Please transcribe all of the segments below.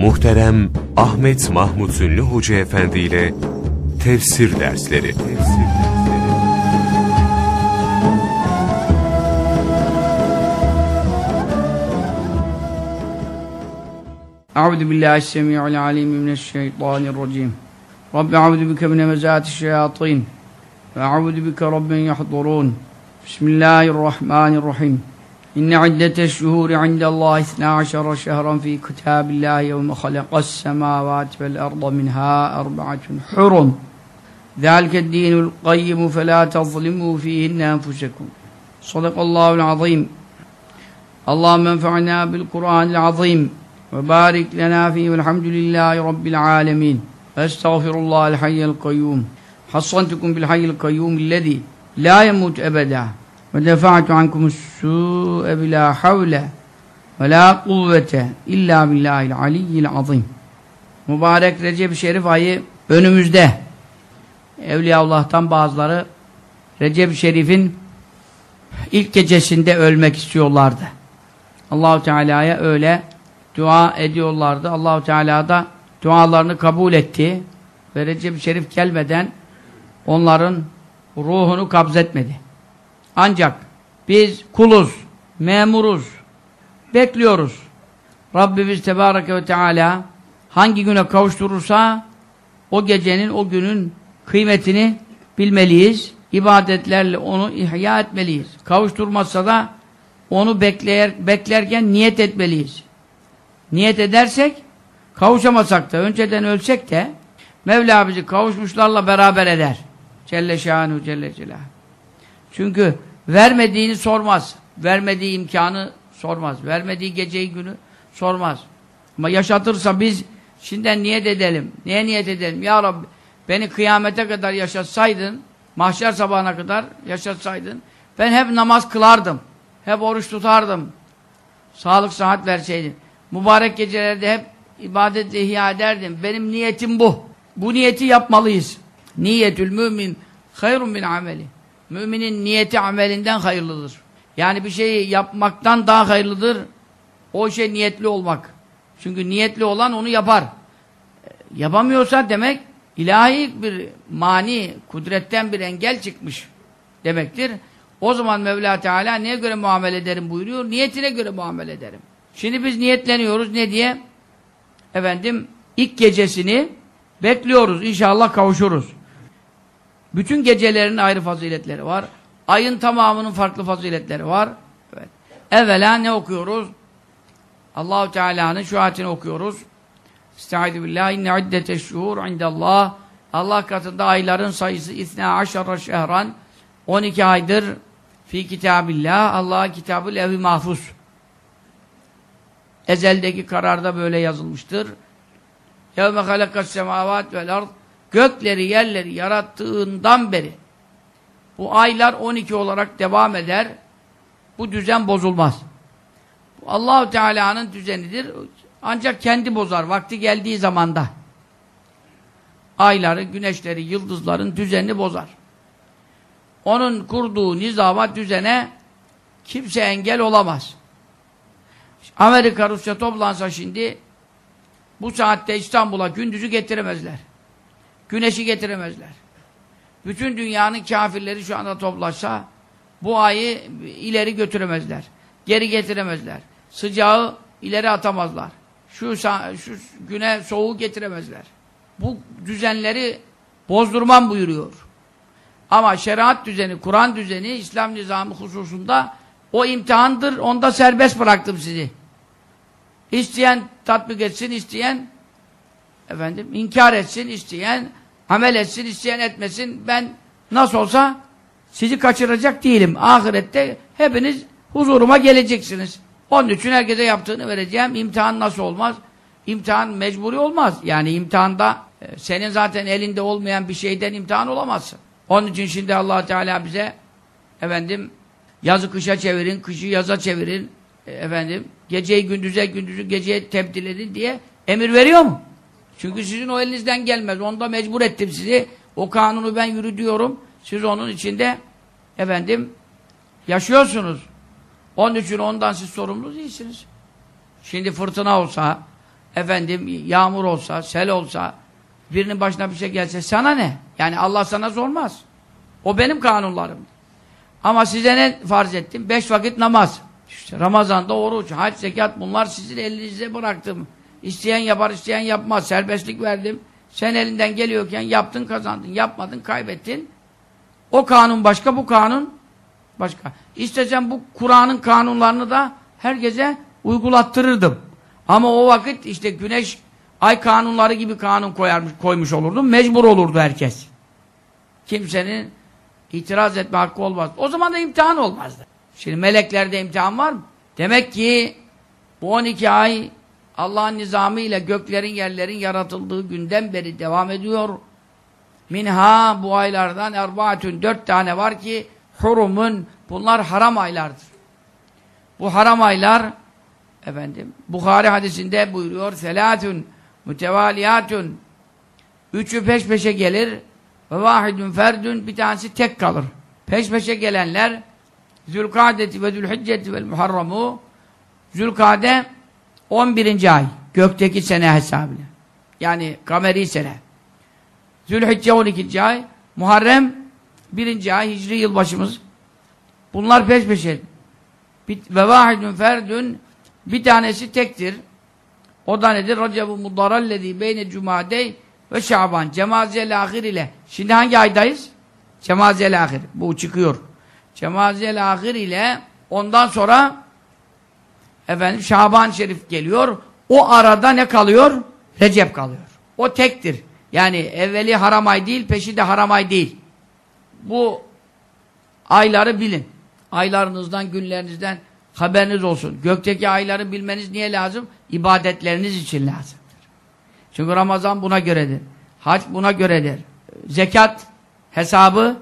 Muhterem Ahmet Mahmut Ünlü Hoca Efendi ile Tefsir Dersleri Euzu billahi semiul alim mineşşeytanirracim. Rabbi euzu bike min hemezati şeyatin ve euzu bike rabben yahdurun. Bismillahirrahmanirrahim. إن عدة الشهور عند الله اثنا عشر شهرا في كتاب الله يوم خلق السماوات والأرض منها أربعة حرم. ذلك الدين القيم فلا تظلموا فيهن أنفسكم. صدق الله العظيم. اللهم انفعنا بالقرآن العظيم وبارك لنا فيه والحمد لله رب العالمين. أستغفر الله الحي القيوم. حصنتكم بالحي القيوم الذي لا يموت أبدا. ve defa'tu ankumus su'e bila havle ve la kuvvete illa billahil aliyyil azim. Mübarek Recep-i Şerif ayı önümüzde. Evliyaullah'tan bazıları Recep-i Şerif'in ilk gecesinde ölmek istiyorlardı. Allahu Teala'ya öyle dua ediyorlardı. Allahu Teala da dualarını kabul etti ve Recep-i Şerif gelmeden onların ruhunu kabzetmedi. Ancak biz kuluz, memuruz, bekliyoruz. Rabbimiz Tebareke ve Teala hangi güne kavuşturursa o gecenin, o günün kıymetini bilmeliyiz. İbadetlerle onu ihya etmeliyiz. Kavuşturmazsa da onu bekler, beklerken niyet etmeliyiz. Niyet edersek, kavuşamasak da, önceden ölsek de Mevla bizi kavuşmuşlarla beraber eder. Celle şanu celle celah. Çünkü vermediğini sormaz. Vermediği imkanı sormaz. Vermediği geceyi günü sormaz. Ama yaşatırsa biz şimdiden niyet edelim. Neye niyet edelim? Ya Rabbi beni kıyamete kadar yaşatsaydın, mahşer sabahına kadar yaşatsaydın, ben hep namaz kılardım. Hep oruç tutardım. Sağlık, sıhhat verseydin. Mübarek gecelerde hep ibadetle ihya ederdim. Benim niyetim bu. Bu niyeti yapmalıyız. Niyetül mümin hayrun min ameli. Müminin niyeti amelinden hayırlıdır. Yani bir şeyi yapmaktan daha hayırlıdır. O şey niyetli olmak. Çünkü niyetli olan onu yapar. Yapamıyorsa demek ilahi bir mani, kudretten bir engel çıkmış demektir. O zaman Mevla Teala neye göre muamele ederim buyuruyor? Niyetine göre muamele ederim. Şimdi biz niyetleniyoruz. Ne diye? Efendim ilk gecesini bekliyoruz. İnşallah kavuşuruz. Bütün gecelerin ayrı faziletleri var. Ayın tamamının farklı faziletleri var. Evet. Evvela ne okuyoruz? Allahu Teala'nın şu ayetini okuyoruz. Estaizu billahi inne iddete şuhur indallah Allah katında ayların sayısı isna aşara şehran 12 aydır fi kitabillah Allah'ın kitabı levh-i mahfuz. Ezeldeki kararda böyle yazılmıştır. Yevme halakas semavat vel ard gökleri yerleri yarattığından beri bu aylar 12 olarak devam eder. Bu düzen bozulmaz. Allahu Teala'nın düzenidir. Ancak kendi bozar vakti geldiği zamanda. Ayları, güneşleri, yıldızların düzenini bozar. Onun kurduğu nizama, düzene kimse engel olamaz. Amerika, Rusya toplansa şimdi bu saatte İstanbul'a gündüzü getiremezler. Güneşi getiremezler. Bütün dünyanın kafirleri şu anda toplaşsa bu ayı ileri götüremezler. Geri getiremezler. Sıcağı ileri atamazlar. Şu, şu güne soğuğu getiremezler. Bu düzenleri bozdurmam buyuruyor. Ama şeriat düzeni, Kur'an düzeni, İslam nizamı hususunda o imtihandır. Onda serbest bıraktım sizi. İsteyen tatbik etsin, isteyen efendim inkar etsin, isteyen amel etsin, isteyen etmesin. Ben nasıl olsa sizi kaçıracak değilim. Ahirette hepiniz huzuruma geleceksiniz. Onun için herkese yaptığını vereceğim. İmtihan nasıl olmaz? İmtihan mecburi olmaz. Yani imtihanda e, senin zaten elinde olmayan bir şeyden imtihan olamazsın. Onun için şimdi allah Teala bize efendim yazı kışa çevirin, kışı yaza çevirin e, efendim geceyi gündüze, gündüzü geceye tebdil edin diye emir veriyor mu? Çünkü sizin o elinizden gelmez. Onda mecbur ettim sizi. O kanunu ben yürütüyorum. Siz onun içinde efendim yaşıyorsunuz. Onun için ondan siz sorumlu değilsiniz. Şimdi fırtına olsa, efendim yağmur olsa, sel olsa, birinin başına bir şey gelse sana ne? Yani Allah sana sormaz. O benim kanunlarım. Ama size ne farz ettim? Beş vakit namaz. İşte Ramazan'da oruç, hac, zekat bunlar sizin elinize bıraktım. İsteyen yapar, isteyen yapmaz. Serbestlik verdim. Sen elinden geliyorken yaptın, kazandın. Yapmadın, kaybettin. O kanun başka, bu kanun başka. İstesem bu Kur'an'ın kanunlarını da herkese uygulattırırdım. Ama o vakit işte güneş, ay kanunları gibi kanun koyarmış, koymuş olurdum. Mecbur olurdu herkes. Kimsenin itiraz etme hakkı olmaz. O zaman da imtihan olmazdı. Şimdi meleklerde imtihan var mı? Demek ki bu 12 ay Allah'ın nizamıyla göklerin yerlerin yaratıldığı günden beri devam ediyor. Minha bu aylardan erbaatün dört tane var ki hurumun bunlar haram aylardır. Bu haram aylar efendim Bukhari hadisinde buyuruyor selâtün mütevaliyatün üçü peş peşe gelir ve vahidun ferdün bir tanesi tek kalır. Peş peşe gelenler Zülkadeti ve Zülhicceti ve Muharramu Zülkade 11. ay gökteki sene hesabıyla. Yani kameri sene. Zülhicce 12. ay Muharrem 1. ay Hicri yılbaşımız. Bunlar peş peşe. Ve vahidun ferdün bir tanesi tektir. O da nedir? Recep-i Mudarallezi beyne Cumadey ve Şaban. Cemaziyel ahir ile. Şimdi hangi aydayız? Cemaziyel ahir. Bu çıkıyor. Cemaziyel ahir ile ondan sonra efendim Şaban Şerif geliyor. O arada ne kalıyor? Recep kalıyor. O tektir. Yani evveli haram ay değil, peşi de haram ay değil. Bu ayları bilin. Aylarınızdan, günlerinizden haberiniz olsun. Gökteki ayları bilmeniz niye lazım? İbadetleriniz için lazımdır. Çünkü Ramazan buna göredir. Hac buna göredir. Zekat hesabı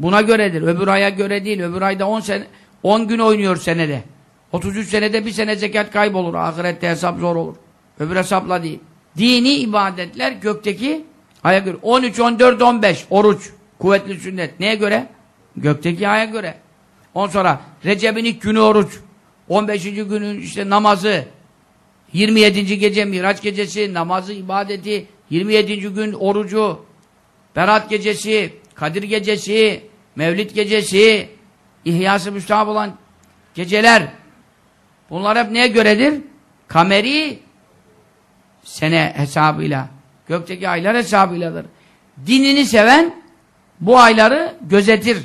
buna göredir. Öbür aya göre değil. Öbür ayda 10 sene 10 gün oynuyor senede. 33 senede bir sene zekat kaybolur. Ahirette hesap zor olur. Öbür hesapla değil. Dini ibadetler gökteki aya göre. 13, 14, 15 oruç. Kuvvetli sünnet. Neye göre? Gökteki aya göre. On sonra Recep'in ilk günü oruç. 15. günün işte namazı. 27. gece Miraç gecesi, namazı, ibadeti. 27. gün orucu. Berat gecesi, Kadir gecesi, Mevlid gecesi, İhyası müstahap olan geceler. Bunlar hep neye göredir? Kameri sene hesabıyla, gökteki aylar hesabıyladır. Dinini seven bu ayları gözetir.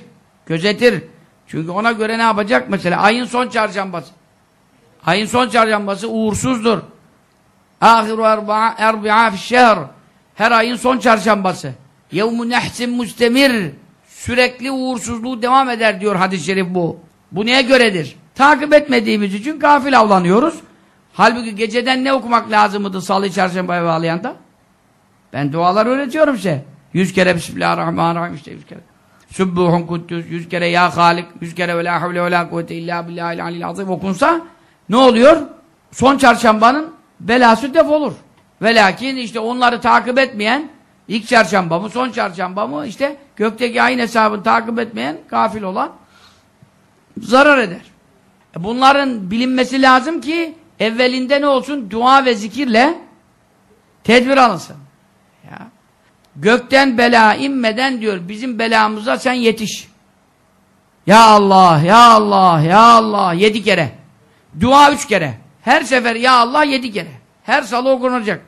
Gözetir. Çünkü ona göre ne yapacak? Mesela ayın son çarşambası. Ayın son çarşambası uğursuzdur. Ahiru erbi'a fişşehr. Her ayın son çarşambası. Yevmu nehsin mustemir. Sürekli uğursuzluğu devam eder diyor hadis-i şerif bu. Bu neye göredir? Takip etmediğimiz için gafil avlanıyoruz. Halbuki geceden ne okumak lazımdı salı çarşambaya bağlayan da? Ben dualar öğretiyorum size. Yüz kere Bismillahirrahmanirrahim işte yüz kere. Sübbuhun kuddüs, yüz kere Ya Halik, yüz kere ve la havle ve la kuvvete illa billahil alil azim okunsa ne oluyor? Son çarşambanın belası defolur. Ve lakin işte onları takip etmeyen ilk çarşamba mı, son çarşamba mı işte gökteki ayın hesabını takip etmeyen gafil olan zarar eder. E bunların bilinmesi lazım ki evvelinde ne olsun? Dua ve zikirle tedbir alınsın. Ya. Gökten bela inmeden diyor bizim belamıza sen yetiş. Ya Allah, ya Allah, ya Allah yedi kere. Dua üç kere. Her sefer ya Allah yedi kere. Her salı okunacak.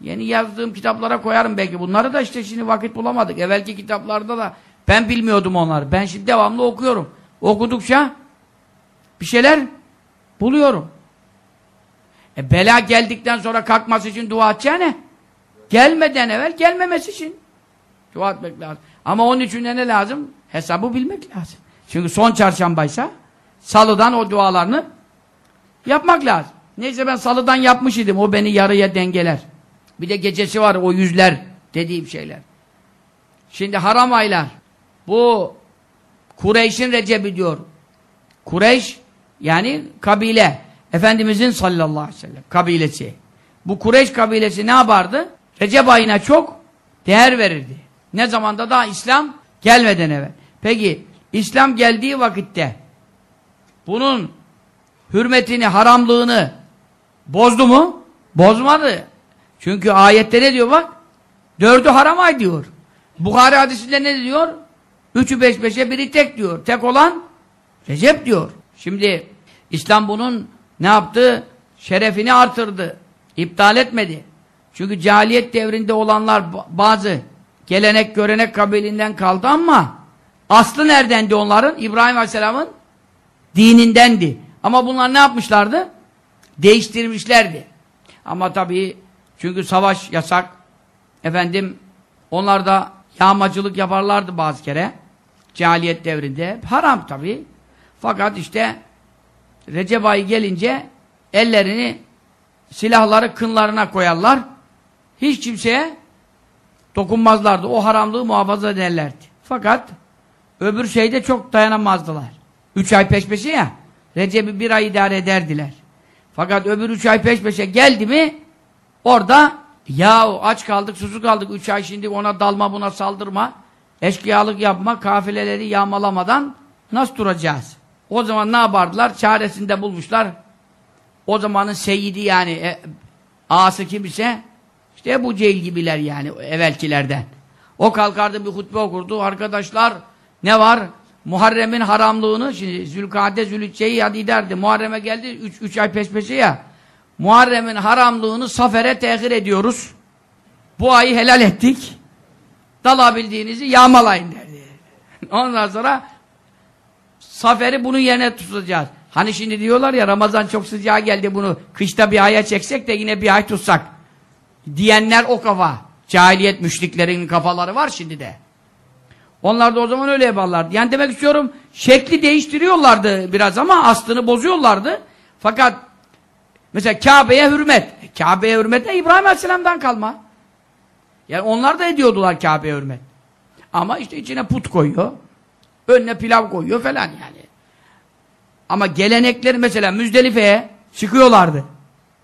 Yeni yazdığım kitaplara koyarım belki. Bunları da işte şimdi vakit bulamadık. Evvelki kitaplarda da ben bilmiyordum onları. Ben şimdi devamlı okuyorum. Okudukça bir şeyler buluyorum. E bela geldikten sonra kalkması için dua edeceğine gelmeden evvel gelmemesi için dua etmek lazım. Ama onun için ne lazım? Hesabı bilmek lazım. Çünkü son çarşambaysa salıdan o dualarını yapmak lazım. Neyse ben salıdan yapmış idim. O beni yarıya dengeler. Bir de gecesi var o yüzler dediğim şeyler. Şimdi haram aylar. Bu Kureyş'in Recebi diyor. Kureyş yani kabile. Efendimizin sallallahu aleyhi ve sellem kabilesi. Bu Kureyş kabilesi ne yapardı? Recep ayına çok değer verirdi. Ne zamanda daha İslam gelmeden evvel. Peki İslam geldiği vakitte bunun hürmetini, haramlığını bozdu mu? Bozmadı. Çünkü ayette ne diyor bak? Dördü haram ay diyor. Bukhari hadisinde ne diyor? Üçü beş beşe biri tek diyor. Tek olan Recep diyor. Şimdi İslam bunun ne yaptı? Şerefini artırdı. İptal etmedi. Çünkü cahiliyet devrinde olanlar bazı gelenek görenek kabilinden kaldı ama aslı neredendi onların? İbrahim Aleyhisselam'ın dinindendi. Ama bunlar ne yapmışlardı? Değiştirmişlerdi. Ama tabii çünkü savaş yasak. Efendim onlar da yağmacılık yaparlardı bazı kere. Cahiliyet devrinde. Haram tabii. Fakat işte Recep ayı gelince ellerini silahları kınlarına koyarlar. Hiç kimseye dokunmazlardı. O haramlığı muhafaza ederlerdi. Fakat öbür şeyde çok dayanamazdılar. Üç ay peş peşe ya. Recep'i bir ay idare ederdiler. Fakat öbür üç ay peş peşe geldi mi orada ya aç kaldık, susuz kaldık. Üç ay şimdi ona dalma buna saldırma. Eşkıyalık yapma, kafileleri yağmalamadan nasıl duracağız? O zaman ne yapardılar? Çaresinde bulmuşlar. O zamanın seyidi yani e, ağası kim işte Ebu Cehil gibiler yani evvelkilerden. O kalkardı bir hutbe okurdu. Arkadaşlar ne var? Muharrem'in haramlığını şimdi Zülkade Zülütçe'yi hadi derdi. Muharrem'e geldi 3 ay peş peşe ya. Muharrem'in haramlığını Safer'e tehir ediyoruz. Bu ayı helal ettik. Dalabildiğinizi yağmalayın derdi. Ondan sonra Safer'i bunun yerine tutacağız. Hani şimdi diyorlar ya Ramazan çok sıcağı geldi bunu kışta bir aya çeksek de yine bir ay tutsak. Diyenler o kafa. Cahiliyet müşriklerin kafaları var şimdi de. Onlar da o zaman öyle yaparlardı. Yani demek istiyorum şekli değiştiriyorlardı biraz ama aslını bozuyorlardı. Fakat mesela Kabe'ye hürmet. Kabe'ye hürmet de İbrahim Aleyhisselam'dan kalma. Yani onlar da ediyordular Kabe'ye hürmet. Ama işte içine put koyuyor. Önüne pilav koyuyor falan yani. Ama gelenekleri mesela Müzdelife'ye çıkıyorlardı.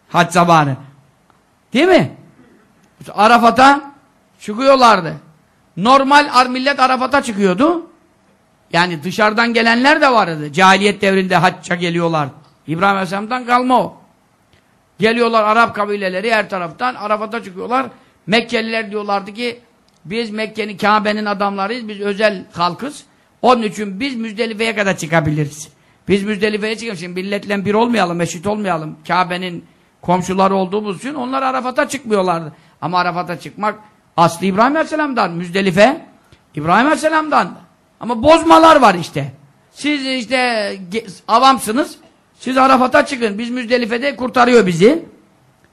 Hac zamanı. Değil mi? Arafat'a çıkıyorlardı. Normal millet Arafat'a çıkıyordu. Yani dışarıdan gelenler de vardı. Cahiliyet devrinde hacca geliyorlar. İbrahim Aleyhisselam'dan kalma o. Geliyorlar Arap kabileleri her taraftan Arafat'a çıkıyorlar. Mekkeliler diyorlardı ki biz Mekke'nin Kabe'nin adamlarıyız. Biz özel halkız. Onun için biz Müzdelife'ye kadar çıkabiliriz. Biz Müzdelife'ye çıkalım. Şimdi milletle bir olmayalım, eşit olmayalım. Kabe'nin komşuları olduğumuz için onlar Arafat'a çıkmıyorlardı. Ama Arafat'a çıkmak aslı İbrahim Aleyhisselam'dan. Müzdelife İbrahim Aleyhisselam'dan. Ama bozmalar var işte. Siz işte avamsınız. Siz Arafat'a çıkın. Biz Müzdelife'de kurtarıyor bizi.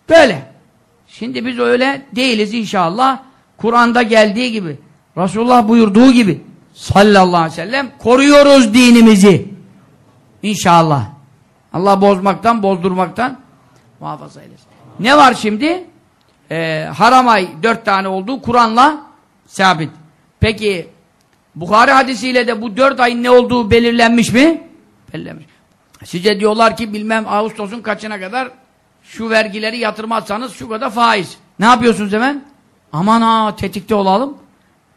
Böyle. Şimdi biz öyle değiliz inşallah. Kur'an'da geldiği gibi, Resulullah buyurduğu gibi sallallahu aleyhi ve sellem koruyoruz dinimizi. İnşallah. Allah bozmaktan, bozdurmaktan muhafaza eylesin. Ne var şimdi? Ee, haram ay dört tane olduğu Kur'an'la sabit. Peki Bukhari hadisiyle de bu dört ayın ne olduğu belirlenmiş mi? Belirlenmiş. Size diyorlar ki bilmem Ağustos'un kaçına kadar şu vergileri yatırmazsanız şu kadar faiz. Ne yapıyorsunuz hemen? Aman ha tetikte olalım.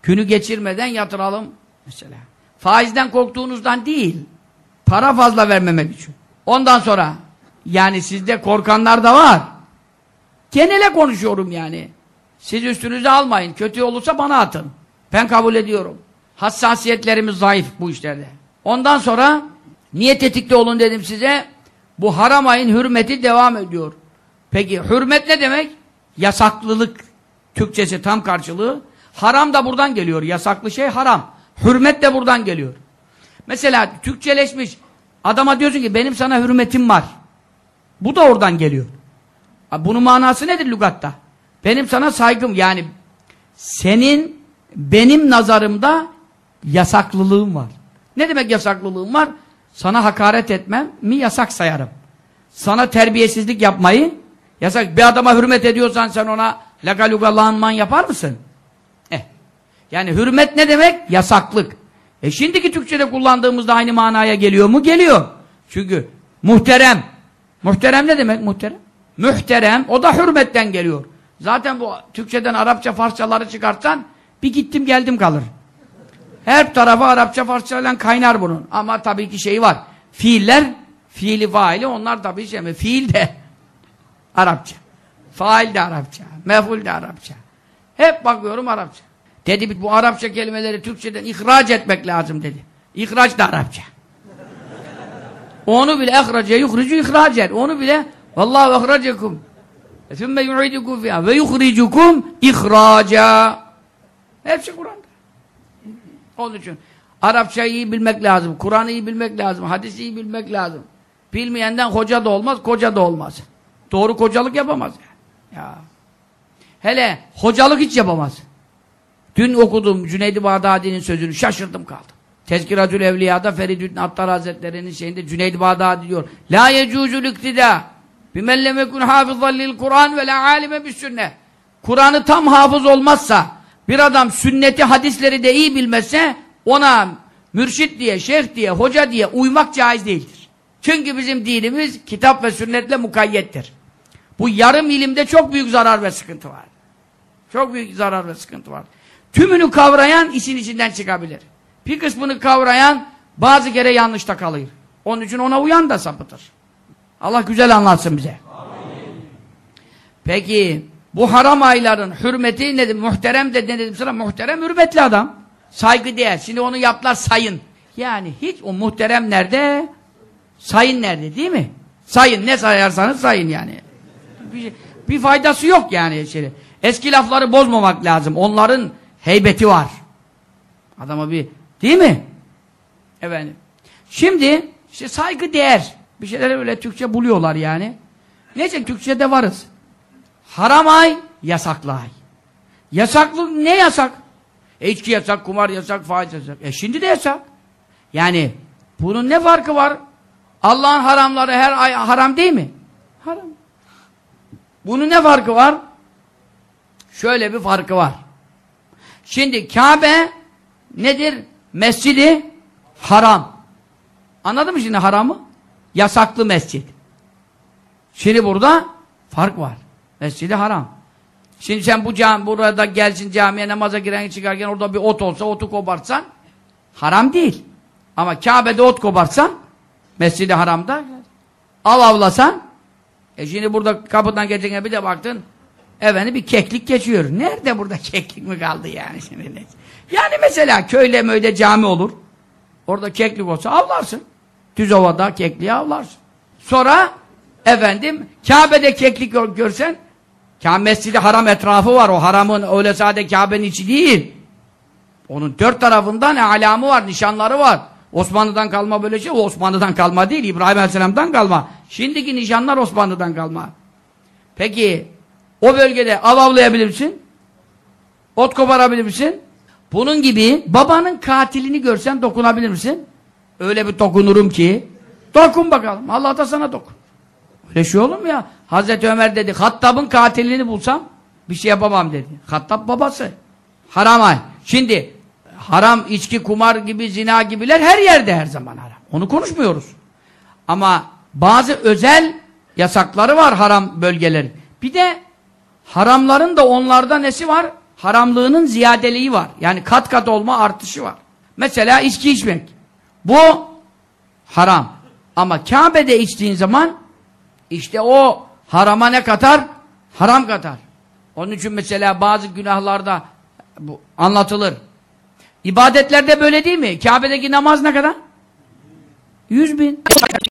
Günü geçirmeden yatıralım. Mesela. Faizden korktuğunuzdan değil. Para fazla vermemek için. Ondan sonra yani sizde korkanlar da var. Genele konuşuyorum yani. Siz üstünüze almayın. Kötü olursa bana atın. Ben kabul ediyorum. Hassasiyetlerimiz zayıf bu işlerde. Ondan sonra niye tetikte olun dedim size. Bu haram ayın hürmeti devam ediyor. Peki hürmet ne demek? Yasaklılık. Türkçesi tam karşılığı. Haram da buradan geliyor. Yasaklı şey haram. Hürmet de buradan geliyor. Mesela Türkçeleşmiş. Adama diyorsun ki benim sana hürmetim var. Bu da oradan geliyor. Bunun manası nedir lügatta? Benim sana saygım yani senin benim nazarımda yasaklılığım var. Ne demek yasaklılığım var? Sana hakaret etmem mi yasak sayarım. Sana terbiyesizlik yapmayı yasak. Bir adama hürmet ediyorsan sen ona lagalugalanman yapar mısın? Yani hürmet ne demek? Yasaklık. E şimdiki Türkçe'de kullandığımızda aynı manaya geliyor mu? Geliyor. Çünkü muhterem. Muhterem ne demek muhterem? Mühterem. O da hürmetten geliyor. Zaten bu Türkçeden Arapça, Farsçaları çıkartsan bir gittim geldim kalır. Her tarafı Arapça, Farsça ile kaynar bunun. Ama tabii ki şey var. Fiiller, fiili faili onlar tabii şey mi? Fiil de Arapça. Fail de Arapça. Meful de Arapça. Hep bakıyorum Arapça. Dedi bu Arapça kelimeleri Türkçeden ihraç etmek lazım dedi. İhraç da Arapça. Onu bile ehrace yuhricu ihracen. Onu bile vallahu ehracekum. Sümme yu'idukum fiha ve yuhricukum ihraca. Hepsi Kur'an'da. Onun için Arapçayı iyi bilmek lazım. Kur'an'ı iyi bilmek lazım. Hadisi iyi bilmek lazım. Bilmeyenden hoca da olmaz, koca da olmaz. Doğru kocalık yapamaz. Yani. Ya. Hele hocalık hiç yapamaz. Dün okudum Cüneydi Bağdadi'nin sözünü şaşırdım kaldım. Tezkiratül Evliya'da Feridüddin Attar Hazretleri'nin şeyinde Cüneydi Bağdadi diyor. La yecucul iktida bimen lem yekun hafızan lil Kur'an ve la alime bis sünne. Kur'an'ı tam hafız olmazsa bir adam sünneti hadisleri de iyi bilmezse ona mürşit diye, şeyh diye, hoca diye uymak caiz değildir. Çünkü bizim dinimiz kitap ve sünnetle mukayyettir. Bu yarım ilimde çok büyük zarar ve sıkıntı var. Çok büyük zarar ve sıkıntı var. Tümünü kavrayan işin içinden çıkabilir. Bir kısmını kavrayan bazı kere yanlışta kalır. Onun için ona uyan da sapıtır. Allah güzel anlatsın bize. Peki bu haram ayların hürmeti nedir? Muhterem de ne dedim sana? Muhterem hürmetli adam. Saygı değer. Şimdi onu yaptılar sayın. Yani hiç o muhterem nerede? Sayın nerede değil mi? Sayın ne sayarsanız sayın yani. Bir, bir faydası yok yani. Şey. Eski lafları bozmamak lazım. Onların heybeti var. Adama bir değil mi? Efendim. Şimdi işte saygı değer. Bir şeyler öyle Türkçe buluyorlar yani. Neyse Türkçe'de varız. Haram ay, yasaklı ay. Yasaklı ne yasak? E, içki yasak, kumar yasak, faiz yasak. E şimdi de yasak. Yani bunun ne farkı var? Allah'ın haramları her ay haram değil mi? Haram. Bunun ne farkı var? Şöyle bir farkı var. Şimdi Kabe nedir? Mescidi haram. Anladın mı şimdi haramı? Yasaklı mescid. Şimdi burada fark var. Mescidi haram. Şimdi sen bu cami, burada gelsin camiye namaza giren çıkarken orada bir ot olsa otu kobartsan haram değil. Ama Kabe'de ot kobartsan Mescidi haramda av avlasan e şimdi burada kapıdan geçen bir de baktın efendim bir keklik geçiyor. Nerede burada keklik mi kaldı yani şimdi? Yani mesela köyle möyle cami olur. Orada keklik olsa avlarsın. Düz ovada kekliği avlarsın. Sonra efendim Kabe'de keklik gör, görsen Kabe Mescidi Haram etrafı var. O haramın öyle sade Kabe'nin içi değil. Onun dört tarafından alamı var, nişanları var. Osmanlı'dan kalma böyle şey. O Osmanlı'dan kalma değil. İbrahim Aleyhisselam'dan kalma. Şimdiki nişanlar Osmanlı'dan kalma. Peki o bölgede av avlayabilir misin? Ot koparabilir misin? Bunun gibi babanın katilini görsen dokunabilir misin? Öyle bir dokunurum ki dokun bakalım. Allah da sana dokun. Öyle şey olur mu ya? Hazreti Ömer dedi Hattab'ın katilini bulsam bir şey yapamam dedi. Hattab babası. Haram ay. Şimdi haram, içki, kumar gibi, zina gibiler her yerde her zaman haram. Onu konuşmuyoruz. Ama bazı özel yasakları var haram bölgelerin. Bir de haramların da onlarda nesi var? Haramlığının ziyadeliği var. Yani kat kat olma artışı var. Mesela içki içmek. Bu haram. Ama Kabe'de içtiğin zaman işte o harama ne katar? Haram katar. Onun için mesela bazı günahlarda bu anlatılır. İbadetlerde böyle değil mi? Kabe'deki namaz ne kadar? Yüz bin.